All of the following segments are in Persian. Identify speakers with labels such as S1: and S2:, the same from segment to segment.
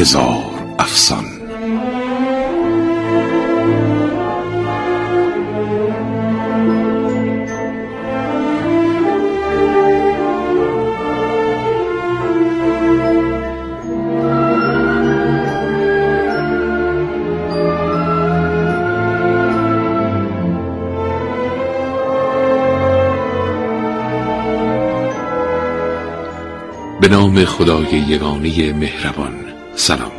S1: هزار افسان. به نام خدای یگانه مهربان. سلام.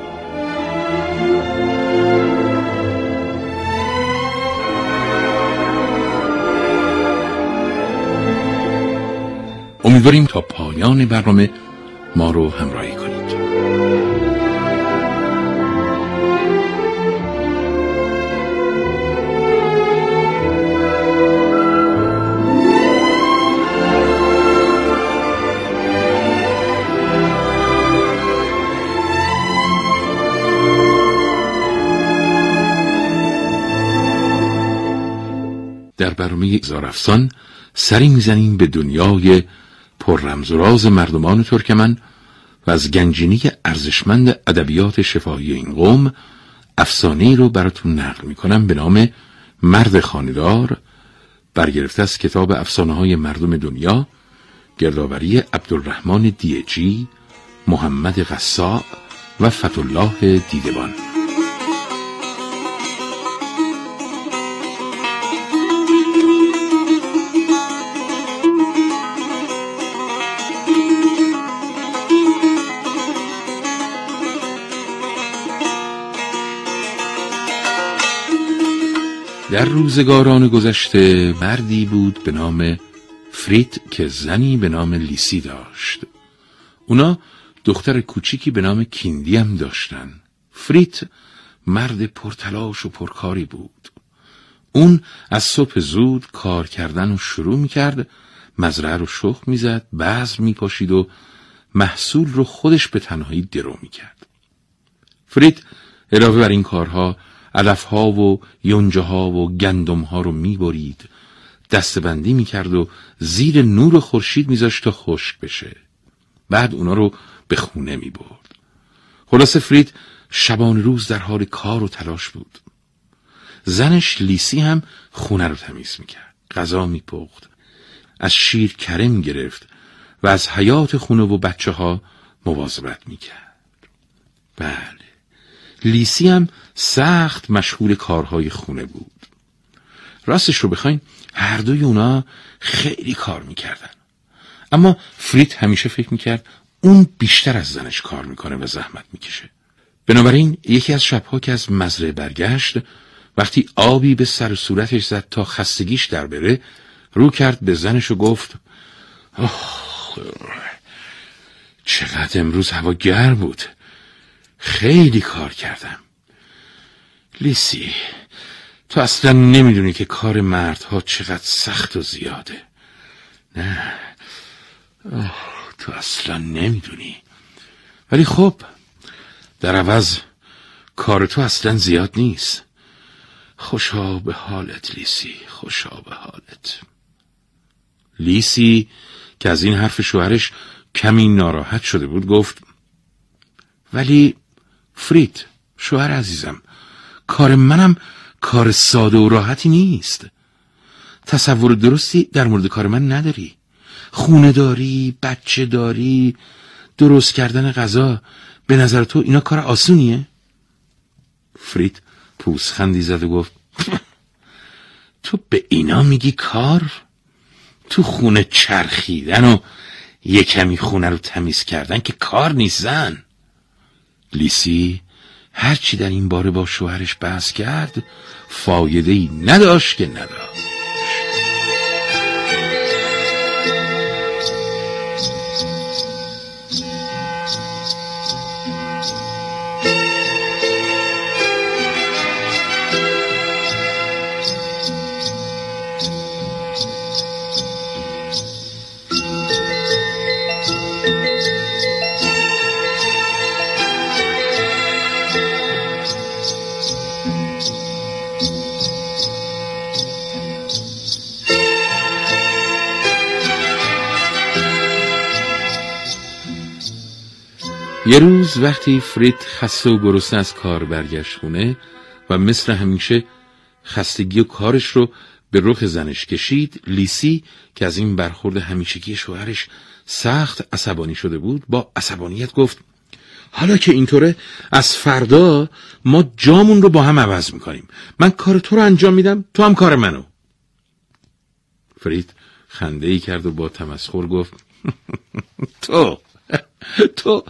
S1: امیدواریم تا پایان برنامه ما رو همراهی برنامه زارافسان سری می‌زنیم به دنیای پر رمز و راز مردمان ترکمن و از گنجینی ارزشمند ادبیات شفاهی این قوم افسانه رو براتون نقل می‌کنم به نام مرد خاندار برگرفته از کتاب افسانه های مردم دنیا گردآوری عبدالرحمن دیجی محمد قصاع و فتولاه دیدبان. در روزگاران گذشته مردی بود به نام فریت که زنی به نام لیسی داشت. اونا دختر کوچیکی به نام کیندی هم داشتن. فریت مرد پرتلاش و پرکاری بود. اون از صبح زود کار کردن رو شروع می‌کرد مزرعه رو شخ می‌زد بذر میپاشید و محصول رو خودش به تنهایی درو می‌کرد. فرید علاوه بر این کارها علفها و یونجه ها و گندم ها رو می‌برید. دستبندی می‌کرد و زیر نور خورشید میذاشت تا خشک بشه. بعد اونا رو به خونه می‌برد. خلاصه فرید شبان روز در حال کار و تلاش بود. زنش لیسی هم خونه رو تمیز می‌کرد. غذا میپخت. از شیر کره می‌گرفت و از حیات خونه و بچه ها مواظبت می‌کرد. بله لیسی هم سخت مشغول کارهای خونه بود. راستش رو بخواین هر دوی اونا خیلی کار می‌کردن. اما فریت همیشه فکر می‌کرد اون بیشتر از زنش کار می‌کنه و زحمت می‌کشه. بنابراین یکی از شبها که از مزرعه برگشت وقتی آبی به سر صورتش زد تا خستگیش در بره رو کرد به زنش و گفت چقدر امروز هوا گرم بود. خیلی کار کردم. لیسی تو اصلا نمی‌دونی که کار مردها چقدر سخت و زیاده. نه. تو اصلا نمی‌دونی. ولی خب در عوض کار تو اصلا زیاد نیست. خوشا به حالت لیسی خوشا به حالت. لیسی که از این حرف شوهرش کمی ناراحت شده بود گفت ولی فرید شوهر عزیزم کار منم کار ساده و راحتی نیست. تصور درستی در مورد کار من نداری. خونه داری بچه داری درست کردن غذا به نظر تو اینا کار آسونیه؟ فرید پوزخندی زد و گفت تو به اینا میگی کار؟ تو خونه چرخیدن و یه کمی خونه رو تمیز کردن که کار نیستن. لیسی هرچی در این باره با شوهرش بحث کرد فایده ای نداشت که نداشت یه روز وقتی فرید خسته و گرسنه از کار برگشت خونه و مثل همیشه خستگی و کارش رو به رخ زنش کشید لیسی که از این برخورد همیشگی شوهرش سخت عصبانی شده بود با عصبانیت گفت حالا که اینطوره از فردا ما جامون رو با هم عوض می‌کنیم. من کار تو رو انجام میدم تو هم کار منو. فرید خنده ای کرد و با تمسخر گفت تو تو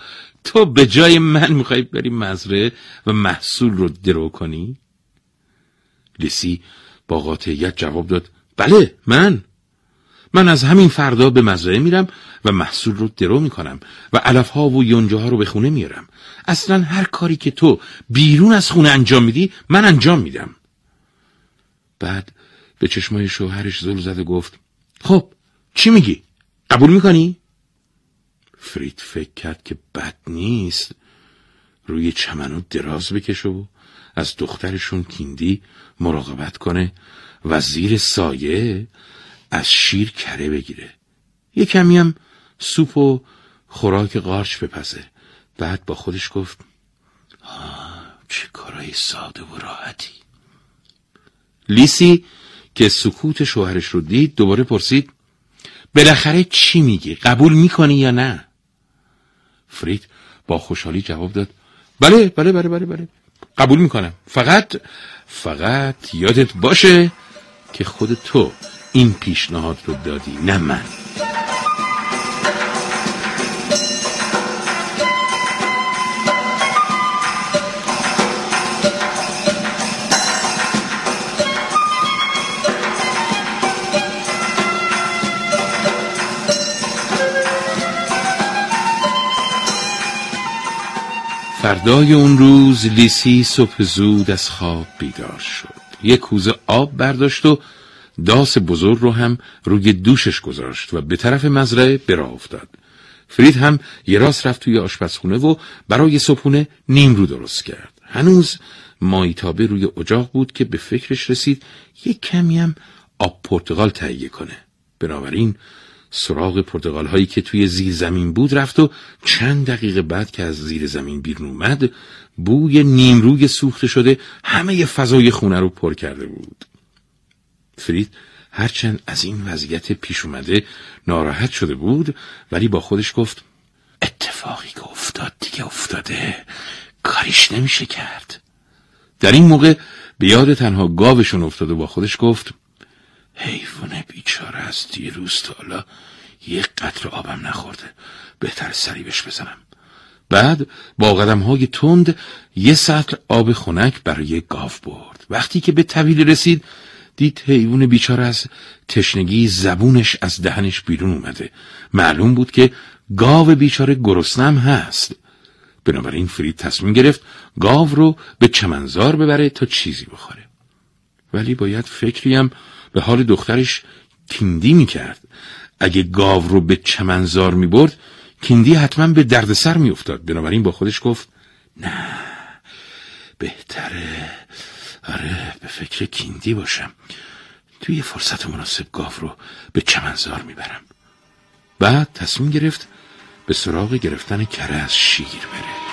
S1: تو به جای من می‌خوای بری مزرعه و محصول رو درو کنی؟ لیسی با قاطعیت جواب داد بله من من از همین فردا به مزرعه میرم و محصول رو درو می‌کنم و علف ها و یونجه ها رو به خونه میارم اصلا هر کاری که تو بیرون از خونه انجام میدی من انجام میدم بعد به چشمای شوهرش زل زد و گفت خب چی میگی؟ قبول می‌کنی؟ فرید فکر کرد که بد نیست. روی چمنو دراز بکشه و از دخترشون کیندی مراقبت کنه و زیر سایه از شیر کره بگیره. یه کمی هم سوپ و خوراک قارچ بپزه. بعد با خودش گفت آه چه کارای ساده و راحتی. لیسی که سکوت شوهرش رو دید دوباره پرسید بالاخره چی میگی؟ قبول می‌کنی یا نه؟ فرید با خوشحالی جواب داد. بله بله بله بله بله. قبول می‌کنم. فقط فقط یادت باشه که خود تو این پیشنهاد رو دادی نه من. فردای اون روز لیسی صبح زود از خواب بیدار شد. یک کوزه آب برداشت و داس بزرگ رو هم روی دوشش گذاشت و به طرف مزرعه برا افتاد. فرید هم یه راست رفت توی آشپزخونه و برای صبحونه نیم رو درست کرد. هنوز مایتابه روی اجاق بود که به فکرش رسید یک کمی هم آب پرتغال تهیه کنه. بنابراین سراغ پرتغال هایی که توی زیر زمین بود رفت و چند دقیقه بعد که از زیر زمین بیرون اومد بوی نیمروی سوخته شده همه فضای خونه رو پر کرده بود. فرید هرچند از این وضعیت پیش اومده ناراحت شده بود ولی با خودش گفت اتفاقی که افتاد دیگه افتاده کاریش نمیشه کرد. در این موقع به یاد تنها گاوشون افتاد و با خودش گفت حیوان بیچاره از دیروز تا حالا یک قطر آبم نخورده. بهتر سری بهش بزنم. بعد با قدم های تند یه سطل آب خنک برای گاو برد. وقتی که به طویل رسید دید حیوان بیچاره از تشنگی زبونش از دهنش بیرون اومده. معلوم بود که گاو بیچاره گرسنم هست. بنابراین فرید تصمیم گرفت گاو رو به چمنزار ببره تا چیزی بخوره. ولی باید فکریم به حال دخترش کیندی می‌کرد. اگه گاو رو به چمنزار می‌برد کیندی حتما به دردسر میافتاد. بنابراین با خودش گفت نه بهتره. آره به فکر کیندی باشم. توی فرصت مناسب گاو رو به چمنزار می‌برم. بعد تصمیم گرفت به سراغ گرفتن کره از شیر بره.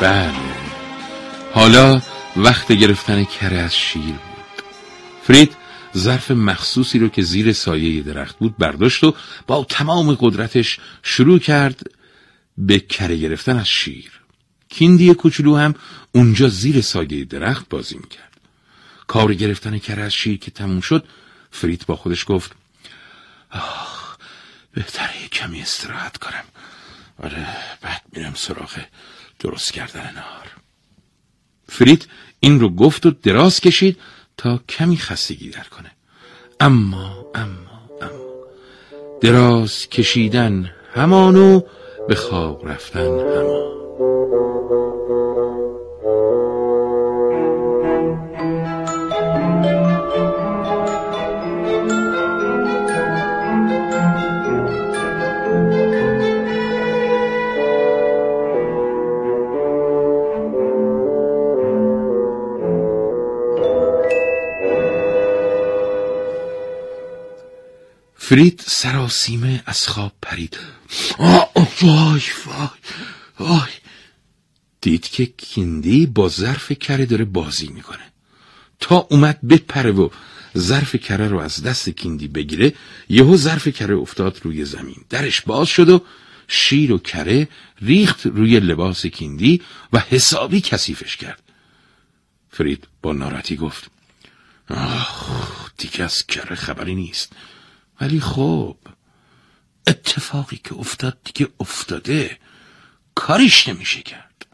S1: بله. حالا وقت گرفتن کره از شیر بود. فرید ظرف مخصوصی رو که زیر سایه درخت بود برداشت و با تمام قدرتش شروع کرد به کره گرفتن از شیر. کیندی کوچولو هم اونجا زیر سایه درخت بازی می‌کرد. کار گرفتن کره از شیر که تموم شد فرید با خودش گفت آخ بهتره کمی استراحت کنم. آره بعد میرم سراغ درست کردن نهار. فرید این رو گفت و دراز کشید تا کمی خستگی در کنه. اما اما اما. دراز کشیدن همانو به خواب رفتن همان. فرید سراسیمه از خواب پرید. آه وای وای وای. دید که کیندی با ظرف کره داره بازی می‌کنه. تا اومد بپره و ظرف کره رو از دست کیندی بگیره یهو ظرف کره افتاد روی زمین. درش باز شد و شیر و کره ریخت روی لباس کیندی و حسابی کثیفش کرد. فرید با ناراحتی گفت آخ دیگه از کره خبری نیست. ولی خب اتفاقی که افتاد دیگه افتاده کاریش نمیشه کرد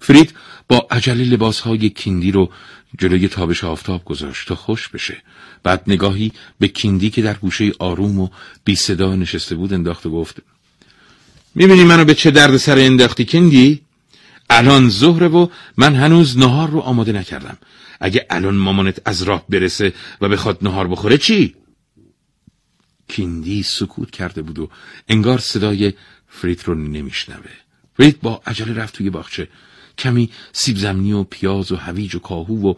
S1: فرید با عجله لباسهای کیندی رو جلوی تابش آفتاب گذاشت تا خوش بشه بعد نگاهی به کیندی که در گوشه آروم و بی صدا نشسته بود انداخت و گفت می‌بینی منو به چه درد سر انداختی کیندی؟ الان ظهره و من هنوز نهار رو آماده نکردم اگه الان مامانت از راه برسه و بخواد نهار بخوره چی؟ کیندی سکوت کرده بود و انگار صدای فرید رو نمیشنوه. فرید با عجله رفت توی باغچه. کمی سیب زمینی و پیاز و هویج و کاهو و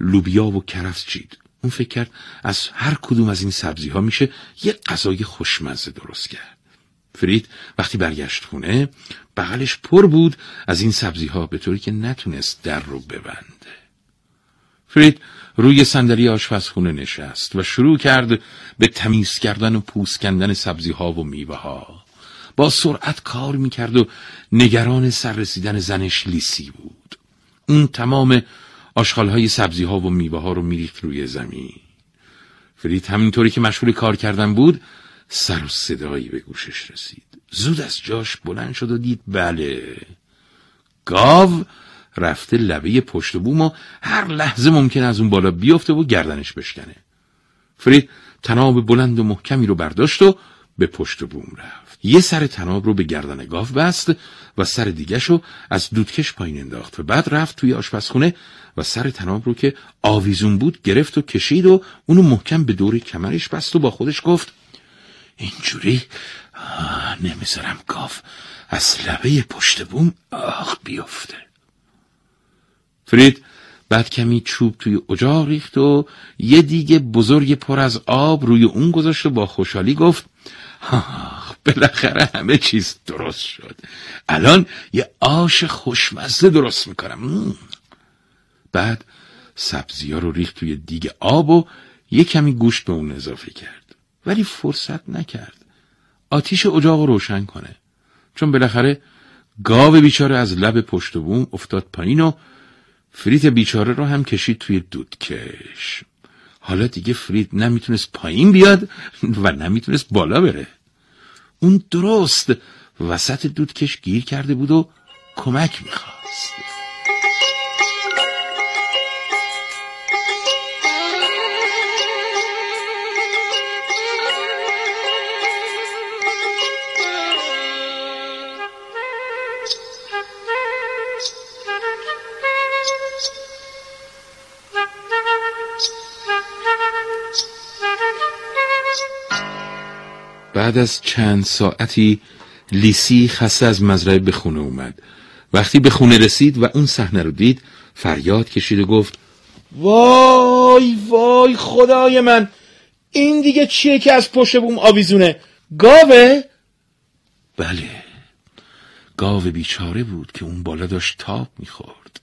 S1: لوبیا و کرفس چید. اون فکر کرد از هر کدوم از این سبزی ها میشه یه غذای خوشمزه درست کرد. فرید وقتی برگشت خونه بغلش پر بود از این سبزی ها به طوری که نتونست در رو ببنده. فرید روی صندلی آشپزخونه نشست و شروع کرد به تمیز کردن و پوست کندن سبزی ها و میوه ها با سرعت کار می‌کرد و نگران سررسیدن زنش لیسی بود. اون تمام آشغال های سبزی ها و میوه ها رو میریخت روی زمین. فرید همینطوری که مشغول کار کردن بود سر و صدایی به گوشش رسید. زود از جاش بلند شد و دید بله گاو رفته لبه پشت بوم و هر لحظه ممکن از اون بالا بیفته و گردنش بشکنه. فرید تناب بلند و محکمی رو برداشت و به پشت بوم رفت. یه سر تناب رو به گردن گاو بست و سر دیگش رو از دودکش پایین انداخت. و بعد رفت توی آشپزخونه و سر تناب رو که آویزون بود گرفت و کشید و اونو محکم به دور کمرش بست و با خودش گفت اینجوری؟ نمی‌ذارم گاو از لبه پشت بوم آخ بیفته. فرید بعد کمی چوب توی اجاق ریخت و یه دیگه بزرگ پر از آب روی اون گذاشت و با خوشحالی گفت آخ بالاخره همه چیز درست شد. الان یه آش خوشمزه درست می‌کنم. بعد سبزی ها رو ریخت توی دیگه آب و یه کمی گوشت به اون اضافه کرد. ولی فرصت نکرد. آتیش اجاق رو روشن کنه. چون بالاخره گاو بیچاره از لب پشت بوم افتاد پایین و فرید بیچاره رو هم کشید توی دودکش. حالا دیگه فرید نمی‌تونست پایین بیاد و نمی‌تونست بالا بره. اون درست وسط دودکش گیر کرده بود و کمک می‌خواست. بعد از چند ساعتی لیسی خسته از مزرعه به خونه اومد. وقتی به خونه رسید و اون صحنه رو دید فریاد کشید و گفت
S2: وای وای خدای من این دیگه چیه که از پشت بوم آویزونه؟ گاوه؟
S1: بله گاو بیچاره بود که اون بالا داشت تاب می‌خورد.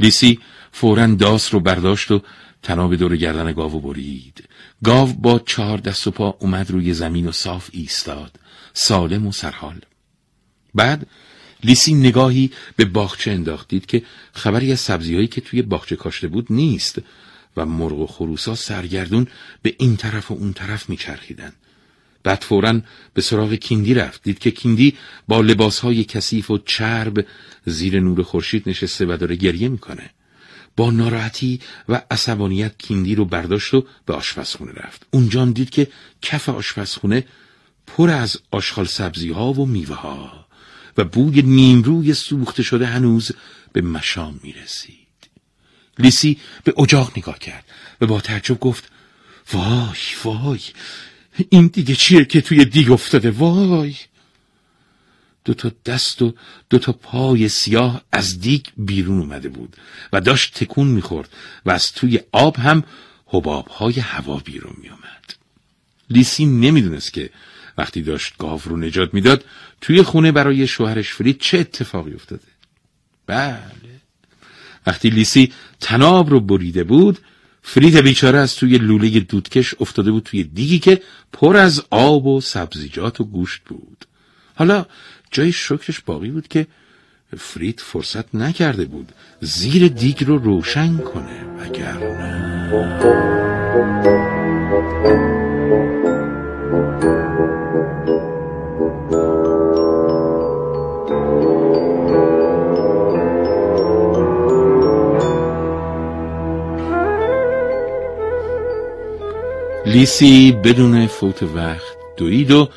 S1: لیسی فورا داس رو برداشت و تناب دور گردن گاو برید. گاو با چهار دست و پا اومد روی زمین و صاف ایستاد. سالم و سرحال. بعد لیسی نگاهی به باغچه انداختید که خبری از سبزیهایی که توی باغچه کاشته بود نیست و مرغ و خروسا سرگردون به این طرف و اون طرف میچرخیدن. بعد فورا به سراغ کیندی رفت دید که کیندی با لباسهای کثیف و چرب زیر نور خورشید نشسته و داره گریه می‌کنه. با ناراحتی و عصبانیت کیندی رو برداشت و به آشپزخونه رفت. اونجا دید که کف آشپزخونه پر از آشغال سبزی ها و میوه ها و بوی نیمروی سوخته شده هنوز به مشام می رسید. لیسی به اجاق نگاه کرد و با تعجب گفت وای وای این دیگه چیه که توی دیگ افتاده؟ وای! دو تا دست و دو تا پای سیاه از دیگ بیرون اومده بود و داشت تکون می‌خورد و از توی آب هم حباب های هوا بیرون میومد لیسی نمی‌دونست که وقتی داشت گاو رو نجات می‌داد توی خونه برای شوهرش فرید چه اتفاقی افتاده؟ بله. وقتی لیسی تناب رو بریده بود فرید بیچاره از توی لوله دودکش افتاده بود توی دیگی که پر از آب و سبزیجات و گوشت بود. حالا جای شکرش باقی بود که فرید فرصت نکرده بود زیر دیگ رو روشن کنه وگرنه. لیسی بدون فوت وقت دوید و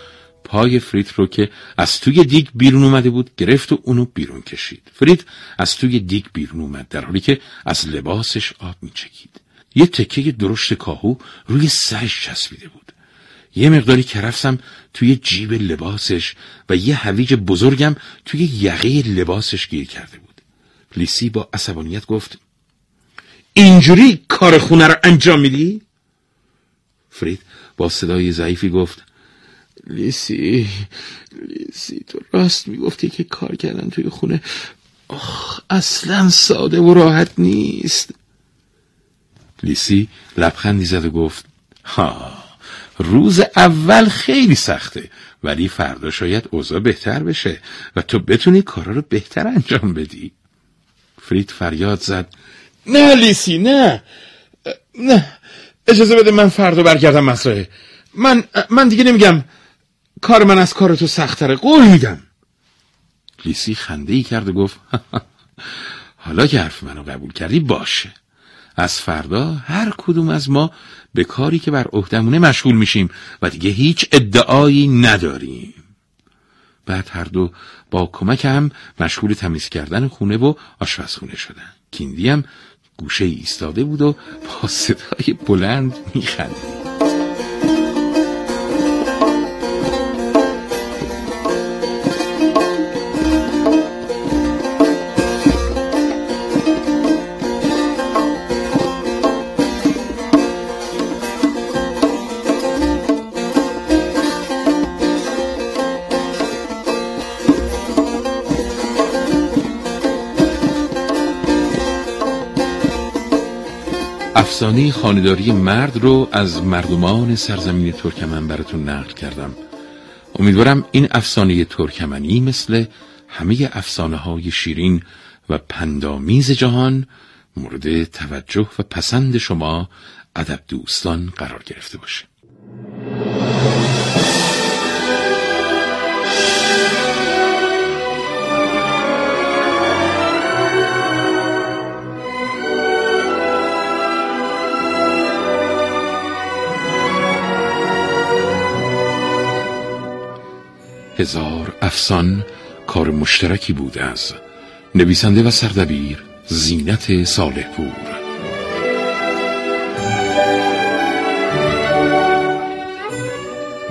S1: پای فریت رو که از توی دیگ بیرون اومده بود گرفت و اونو بیرون کشید. فریت از توی دیگ بیرون اومد در حالی که از لباسش آب میچکید. یه تکه درشت کاهو روی سرش چسبیده بود. یه مقداری کرفسم توی جیب لباسش و یه هویج بزرگم توی یقه لباسش گیر کرده بود. لیسی با عصبانیت گفت اینجوری کار خونه رو انجام میدی؟ فرید با صدای ضعیفی گفت لیسی لیسی تو راست می‌گفتی که کار کردن توی خونه. آخ اصلا ساده و راحت نیست. لیسی لبخندی زد و گفت ها روز اول خیلی سخته ولی فردا شاید اوضاع بهتر بشه و تو بتونی کارا رو بهتر انجام بدی. فرید فریاد زد
S2: نه لیسی نه نه اجازه بده من فردا برگردم مسرحه من من دیگه نمیگم. کار من از کار تو سختره. قول میدم.
S1: لیسی خنده ای کرد و گفت حالا که حرف منو قبول کردی باشه. از فردا هر کدوم از ما به کاری که بر عهدمونه مشغول میشیم و دیگه هیچ ادعایی نداریم. بعد هر دو با کمک هم مشغول تمیز کردن خونه و آشپزخونه شدن. کیندی هم گوشه ایستاده بود و با صدای بلند میخندید. افسانه خانداری مرد رو از مردمان سرزمین ترکمن براتون نقل کردم. امیدوارم این افسانه ترکمنی مثل همه افسانه های شیرین و پندامیز جهان مورد توجه و پسند شما ادب دوستان قرار گرفته باشه. هزار افسان کار مشترکی بود از نویسنده و سردبیر زینت صالح پور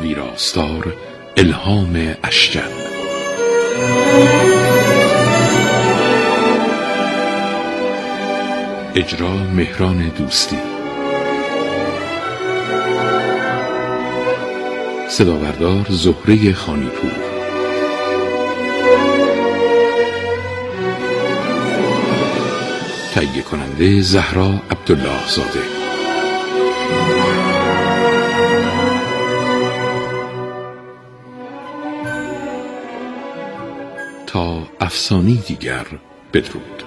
S1: ویراستار الهام اشجن اجرا مهران دوستی. صداوردار زهره خانیپور. تهیه کننده زهرا عبدالله زاده تا افسانی دیگر بدرود.